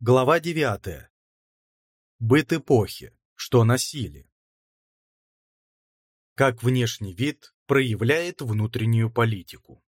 Глава 9. Быт эпохи. Что носили? Как внешний вид проявляет внутреннюю политику.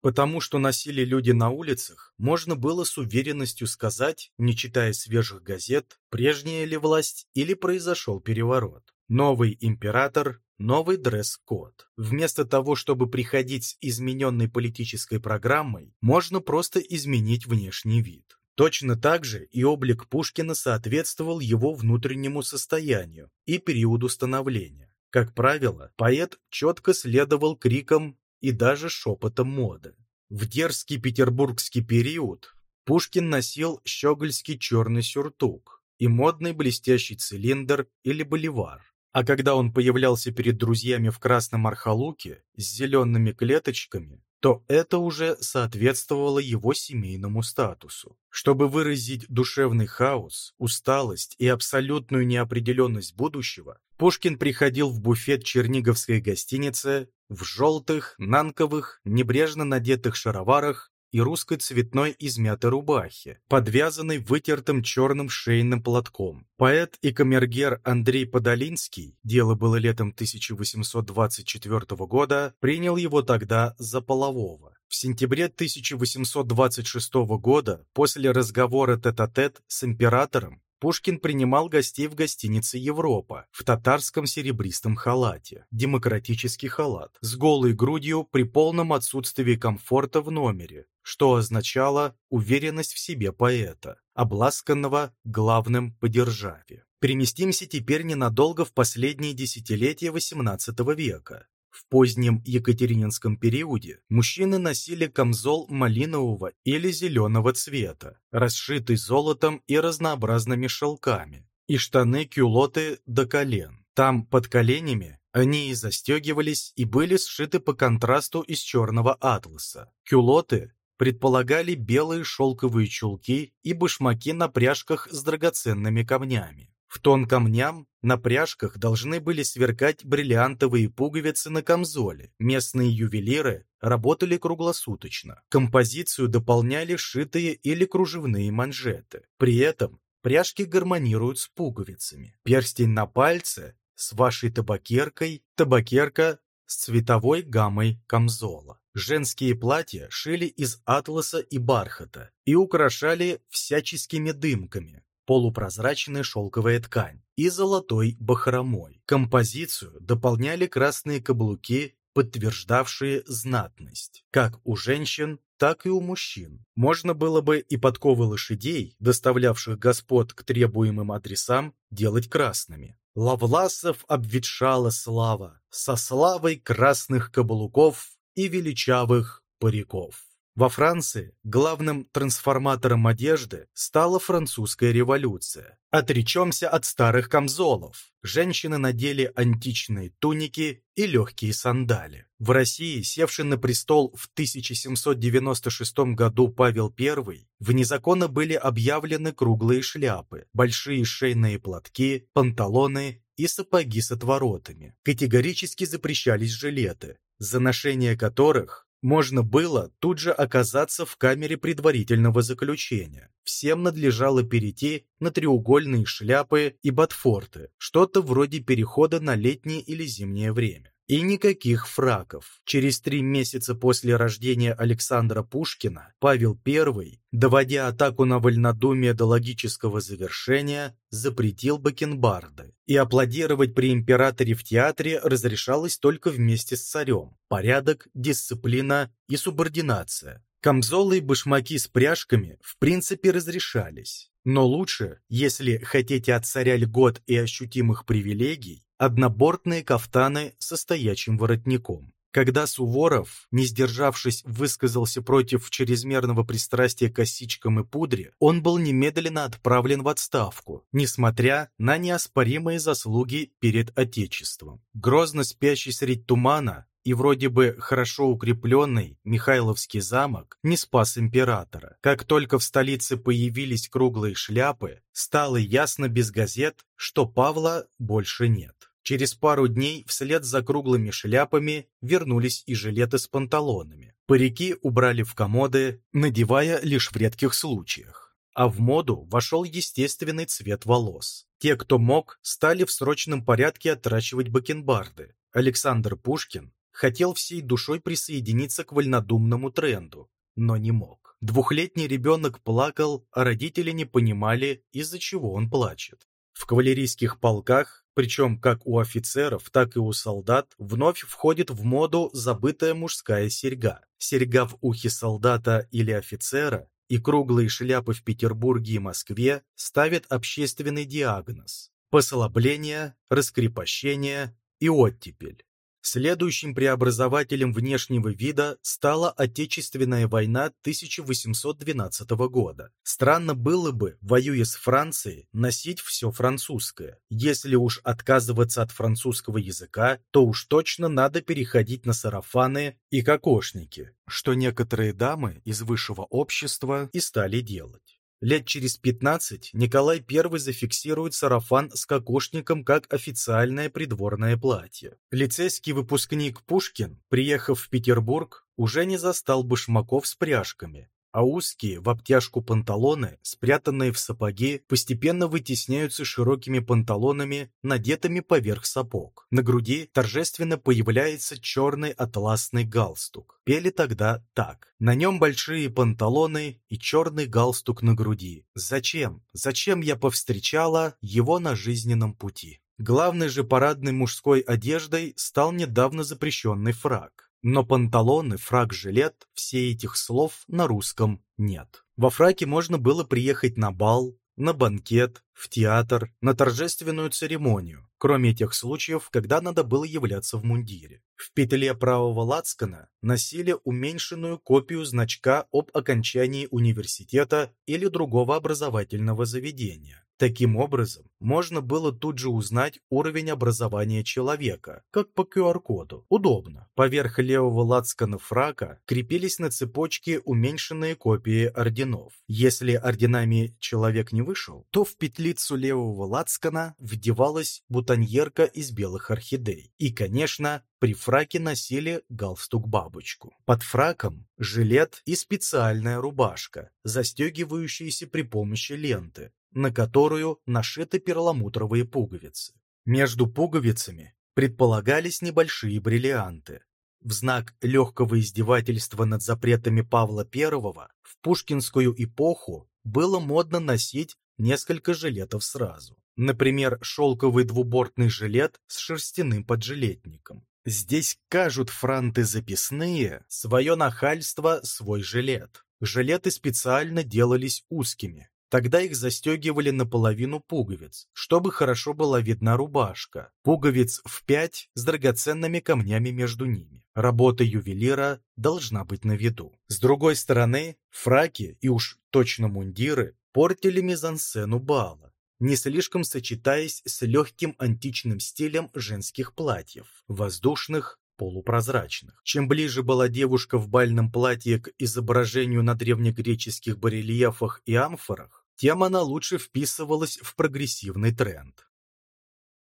Потому что носили люди на улицах, можно было с уверенностью сказать, не читая свежих газет, прежняя ли власть или произошел переворот. Новый император, новый дресс-код. Вместо того, чтобы приходить с измененной политической программой, можно просто изменить внешний вид. Точно так же и облик Пушкина соответствовал его внутреннему состоянию и периоду становления. Как правило, поэт четко следовал крикам и даже шепотом моды. В дерзкий петербургский период Пушкин носил щегольский черный сюртук и модный блестящий цилиндр или боливар. А когда он появлялся перед друзьями в красном архалуке с зелеными клеточками, то это уже соответствовало его семейному статусу. Чтобы выразить душевный хаос, усталость и абсолютную неопределенность будущего, Пушкин приходил в буфет Черниговской гостиницы в желтых, нанковых, небрежно надетых шароварах и русской цветной измятой рубахе, подвязанной вытертым черным шейным платком. Поэт и камергер Андрей Подолинский, дело было летом 1824 года, принял его тогда за полового. В сентябре 1826 года, после разговора тет-а-тет -тет с императором, Пушкин принимал гостей в гостинице «Европа» в татарском серебристом халате, демократический халат, с голой грудью при полном отсутствии комфорта в номере, что означало уверенность в себе поэта, обласканного главным по державе. Переместимся теперь ненадолго в последние десятилетия XVIII века. В позднем Екатерининском периоде мужчины носили камзол малинового или зеленого цвета, расшитый золотом и разнообразными шелками, и штаны-кюлоты до колен. Там, под коленями, они и застегивались и были сшиты по контрасту из черного атласа. Кюлоты предполагали белые шелковые чулки и башмаки на пряжках с драгоценными камнями. В тон камням на пряжках должны были сверкать бриллиантовые пуговицы на камзоле. Местные ювелиры работали круглосуточно. Композицию дополняли шитые или кружевные манжеты. При этом пряжки гармонируют с пуговицами. Перстень на пальце с вашей табакеркой, табакерка с цветовой гаммой камзола. Женские платья шили из атласа и бархата и украшали всяческими дымками, полупрозрачная шелковая ткань и золотой бахромой. Композицию дополняли красные каблуки, подтверждавшие знатность, как у женщин, так и у мужчин. Можно было бы и подковы лошадей, доставлявших господ к требуемым адресам, делать красными. Лавласов обветшала слава, со славой красных каблуков и величавых париков. Во Франции главным трансформатором одежды стала французская революция. Отречемся от старых камзолов. Женщины надели античные туники и легкие сандали. В России, севший на престол в 1796 году Павел I, вне закона были объявлены круглые шляпы, большие шейные платки, панталоны и сапоги с отворотами. Категорически запрещались жилеты, за ношение которых можно было тут же оказаться в камере предварительного заключения. Всем надлежало перейти на треугольные шляпы и ботфорты, что-то вроде перехода на летнее или зимнее время. И никаких фраков. Через три месяца после рождения Александра Пушкина Павел I, доводя атаку на вольнодумие до логического завершения, запретил бакенбарды. И аплодировать при императоре в театре разрешалось только вместе с царем. Порядок, дисциплина и субординация. Камзолы и башмаки с пряжками в принципе разрешались. Но лучше, если хотите от царя льгот и ощутимых привилегий, однобортные кафтаны со стоячим воротником. Когда Суворов, не сдержавшись, высказался против чрезмерного пристрастия к косичкам и пудре, он был немедленно отправлен в отставку, несмотря на неоспоримые заслуги перед Отечеством. Грозно спящий средь тумана, и вроде бы хорошо укрепленный Михайловский замок не спас императора. Как только в столице появились круглые шляпы, стало ясно без газет, что Павла больше нет. Через пару дней вслед за круглыми шляпами вернулись и жилеты с панталонами. Парики убрали в комоды, надевая лишь в редких случаях. А в моду вошел естественный цвет волос. Те, кто мог, стали в срочном порядке отращивать бакенбарды. Александр Пушкин хотел всей душой присоединиться к вольнодумному тренду, но не мог. Двухлетний ребенок плакал, а родители не понимали, из-за чего он плачет. В кавалерийских полках, причем как у офицеров, так и у солдат, вновь входит в моду забытая мужская серьга. Серьга в ухе солдата или офицера и круглые шляпы в Петербурге и Москве ставят общественный диагноз – послабление, раскрепощение и оттепель. Следующим преобразователем внешнего вида стала Отечественная война 1812 года. Странно было бы, воюя с Францией, носить все французское. Если уж отказываться от французского языка, то уж точно надо переходить на сарафаны и кокошники, что некоторые дамы из высшего общества и стали делать. Лет через 15 Николай I зафиксирует сарафан с кокошником как официальное придворное платье. Лицейский выпускник Пушкин, приехав в Петербург, уже не застал башмаков с пряжками, а узкие в обтяжку панталоны, спрятанные в сапоги, постепенно вытесняются широкими панталонами, надетыми поверх сапог. На груди торжественно появляется черный атласный галстук. Пели тогда так. На нем большие панталоны и черный галстук на груди. Зачем? Зачем я повстречала его на жизненном пути? Главной же парадной мужской одеждой стал недавно запрещенный фраг. Но панталоны, фраг-жилет, все этих слов на русском нет. Во фраке можно было приехать на бал, на банкет, в театр, на торжественную церемонию, кроме тех случаев, когда надо было являться в мундире. В петле правого лацкана носили уменьшенную копию значка об окончании университета или другого образовательного заведения. Таким образом, можно было тут же узнать уровень образования человека, как по QR-коду. Удобно. Поверх левого лацкана фрака крепились на цепочке уменьшенные копии орденов. Если орденами человек не вышел, то в петлицу левого лацкана вдевалась бутоньерка из белых орхидей. И, конечно, при фраке носили галстук-бабочку. Под фраком жилет и специальная рубашка, застегивающаяся при помощи ленты, на которую нашиты перламутровые пуговицы. Между пуговицами предполагались небольшие бриллианты. В знак легкого издевательства над запретами Павла I в пушкинскую эпоху было модно носить несколько жилетов сразу. Например, шелковый двубортный жилет с шерстяным поджилетником. Здесь кажут франты записные свое нахальство, свой жилет. Жилеты специально делались узкими, Тогда их застегивали наполовину пуговиц, чтобы хорошо была видна рубашка. Пуговиц в пять с драгоценными камнями между ними. Работа ювелира должна быть на виду. С другой стороны, фраки и уж точно мундиры портили мизансцену бала, не слишком сочетаясь с легким античным стилем женских платьев, воздушных, полупрозрачных. Чем ближе была девушка в бальном платье к изображению на древнегреческих барельефах и амфорах, тем она лучше вписывалась в прогрессивный тренд.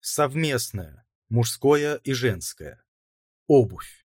Совместное, мужское и женское. Обувь.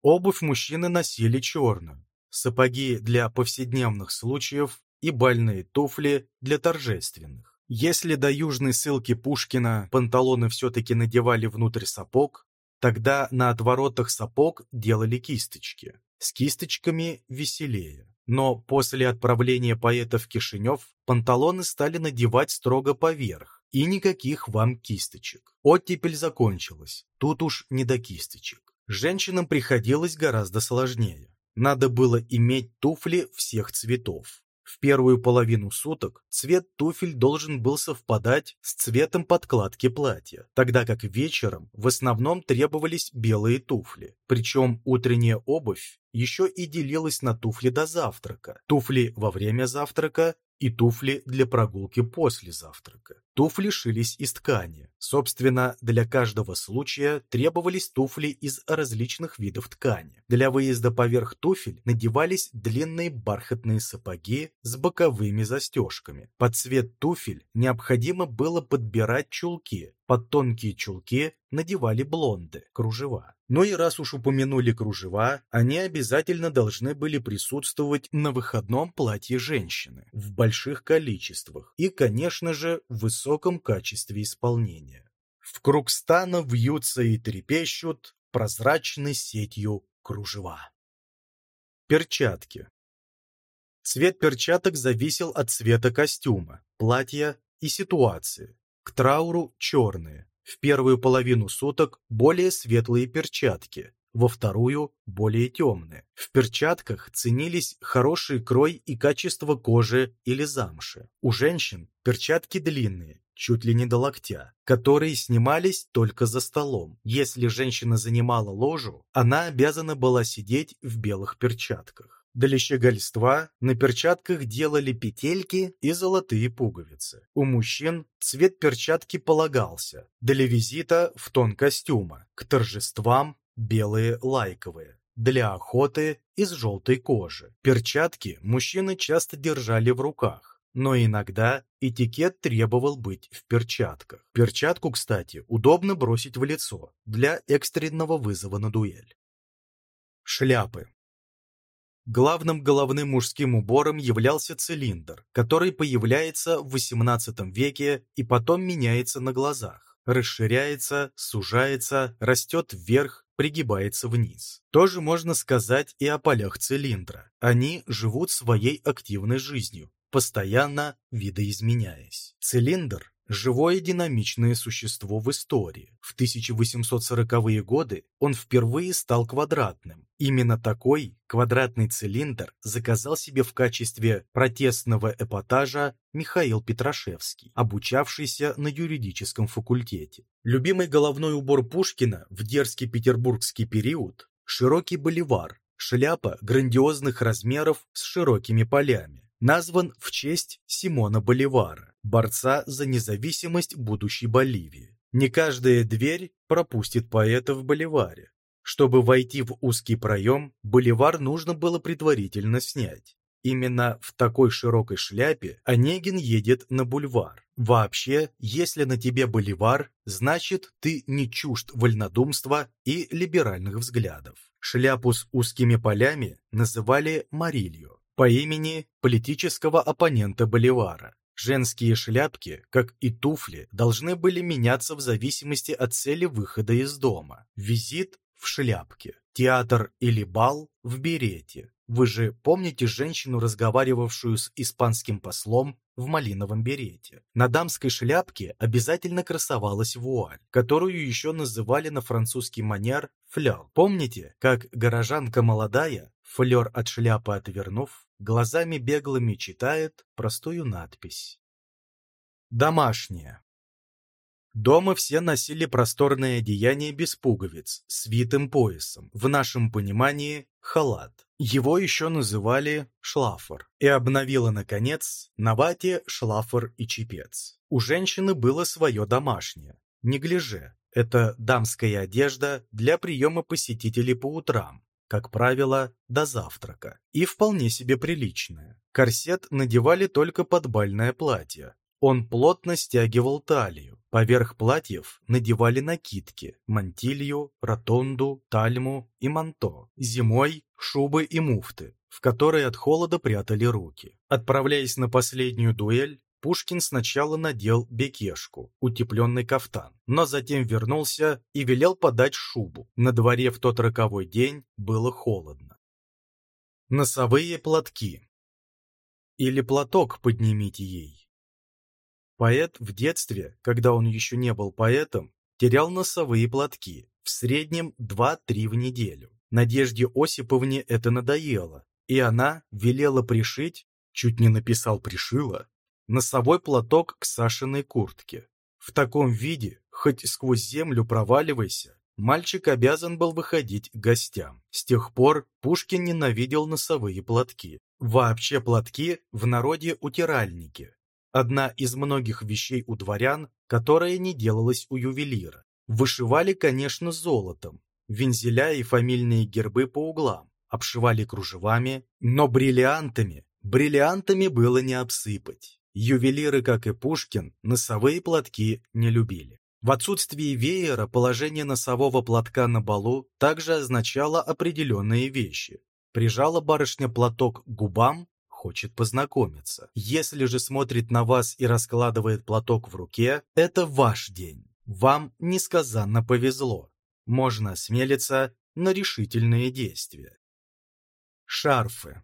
Обувь мужчины носили черную, сапоги для повседневных случаев и бальные туфли для торжественных. Если до южной ссылки Пушкина панталоны все-таки надевали внутрь сапог, тогда на отворотах сапог делали кисточки. С кисточками веселее. Но после отправления поэта в Кишинев панталоны стали надевать строго поверх, и никаких вам кисточек. Оттепель закончилась, тут уж не до кисточек. Женщинам приходилось гораздо сложнее. Надо было иметь туфли всех цветов. В первую половину суток цвет туфель должен был совпадать с цветом подкладки платья, тогда как вечером в основном требовались белые туфли. Причем утренняя обувь еще и делилась на туфли до завтрака, туфли во время завтрака и туфли для прогулки после завтрака. Туфли шились из ткани. Собственно, для каждого случая требовались туфли из различных видов ткани. Для выезда поверх туфель надевались длинные бархатные сапоги с боковыми застежками. Под цвет туфель необходимо было подбирать чулки. Под тонкие чулки надевали блонды, кружева. Ну и раз уж упомянули кружева, они обязательно должны были присутствовать на выходном платье женщины в больших количествах и, конечно же, в высоком качестве исполнения. В круг стана вьются и трепещут прозрачной сетью кружева. Перчатки. Цвет перчаток зависел от цвета костюма, платья и ситуации. К трауру черные, в первую половину суток более светлые перчатки, во вторую – более темные. В перчатках ценились хороший крой и качество кожи или замши. У женщин перчатки длинные, чуть ли не до локтя, которые снимались только за столом. Если женщина занимала ложу, она обязана была сидеть в белых перчатках. Для щегольства на перчатках делали петельки и золотые пуговицы. У мужчин цвет перчатки полагался. Для визита в тон костюма. К торжествам белые лайковые. Для охоты из желтой кожи. Перчатки мужчины часто держали в руках. Но иногда этикет требовал быть в перчатках. Перчатку, кстати, удобно бросить в лицо для экстренного вызова на дуэль. Шляпы. Главным головным мужским убором являлся цилиндр, который появляется в XVIII веке и потом меняется на глазах. Расширяется, сужается, растет вверх, пригибается вниз. Тоже можно сказать и о полях цилиндра. Они живут своей активной жизнью, постоянно видоизменяясь. Цилиндр живое динамичное существо в истории. В 1840-е годы он впервые стал квадратным. Именно такой квадратный цилиндр заказал себе в качестве протестного эпатажа Михаил Петрашевский, обучавшийся на юридическом факультете. Любимый головной убор Пушкина в дерзкий петербургский период – широкий боливар, шляпа грандиозных размеров с широкими полями назван в честь Симона Боливара, борца за независимость будущей Боливии. Не каждая дверь пропустит поэта в Боливаре. Чтобы войти в узкий проем, Боливар нужно было предварительно снять. Именно в такой широкой шляпе Онегин едет на бульвар. Вообще, если на тебе боливар, значит, ты не чужд вольнодумства и либеральных взглядов. Шляпу с узкими полями называли марилью по имени политического оппонента Боливара. Женские шляпки, как и туфли, должны были меняться в зависимости от цели выхода из дома. Визит в шляпке, театр или бал в берете. Вы же помните женщину, разговаривавшую с испанским послом в малиновом берете? На дамской шляпке обязательно красовалась вуаль, которую еще называли на французский манер флял. Помните, как горожанка молодая Флер от шляпы отвернув, глазами беглыми читает простую надпись. Домашнее. Дома все носили просторное одеяние без пуговиц, с витым поясом, в нашем понимании халат. Его еще называли шлафор. И обновила, наконец, на вате шлафор и чепец. У женщины было свое домашнее. Неглиже. Это дамская одежда для приема посетителей по утрам, как правило, до завтрака, и вполне себе приличная. Корсет надевали только под бальное платье. Он плотно стягивал талию. Поверх платьев надевали накидки, мантилью, ротонду, тальму и манто. Зимой – шубы и муфты, в которые от холода прятали руки. Отправляясь на последнюю дуэль, Пушкин сначала надел бекешку, утепленный кафтан, но затем вернулся и велел подать шубу. На дворе в тот роковой день было холодно. Носовые платки. Или платок поднимите ей. Поэт в детстве, когда он еще не был поэтом, терял носовые платки, в среднем 2-3 в неделю. Надежде Осиповне это надоело, и она велела пришить, чуть не написал «пришила», носовой платок к Сашиной куртке. В таком виде, хоть сквозь землю проваливайся, мальчик обязан был выходить к гостям. С тех пор Пушкин ненавидел носовые платки. Вообще платки в народе утиральники. Одна из многих вещей у дворян, которая не делалась у ювелира. Вышивали, конечно, золотом, вензеля и фамильные гербы по углам, обшивали кружевами, но бриллиантами, бриллиантами было не обсыпать. Ювелиры, как и Пушкин, носовые платки не любили. В отсутствии веера положение носового платка на балу также означало определенные вещи. Прижала барышня платок к губам, хочет познакомиться. Если же смотрит на вас и раскладывает платок в руке, это ваш день. Вам несказанно повезло. Можно осмелиться на решительные действия. Шарфы.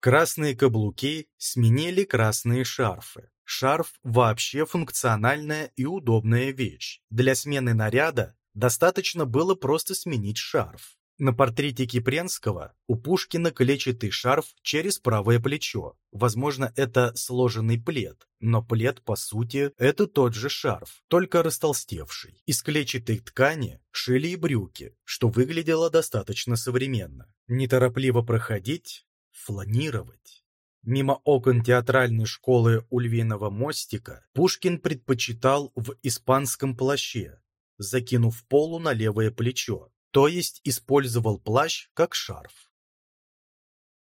Красные каблуки сменили красные шарфы. Шарф вообще функциональная и удобная вещь. Для смены наряда достаточно было просто сменить шарф. На портрете Кипренского у Пушкина клетчатый шарф через правое плечо. Возможно, это сложенный плед, но плед, по сути, это тот же шарф, только растолстевший. Из клетчатой ткани шили и брюки, что выглядело достаточно современно. Неторопливо проходить, фланировать. Мимо окон театральной школы у Львиного мостика Пушкин предпочитал в испанском плаще, закинув полу на левое плечо, то есть использовал плащ как шарф.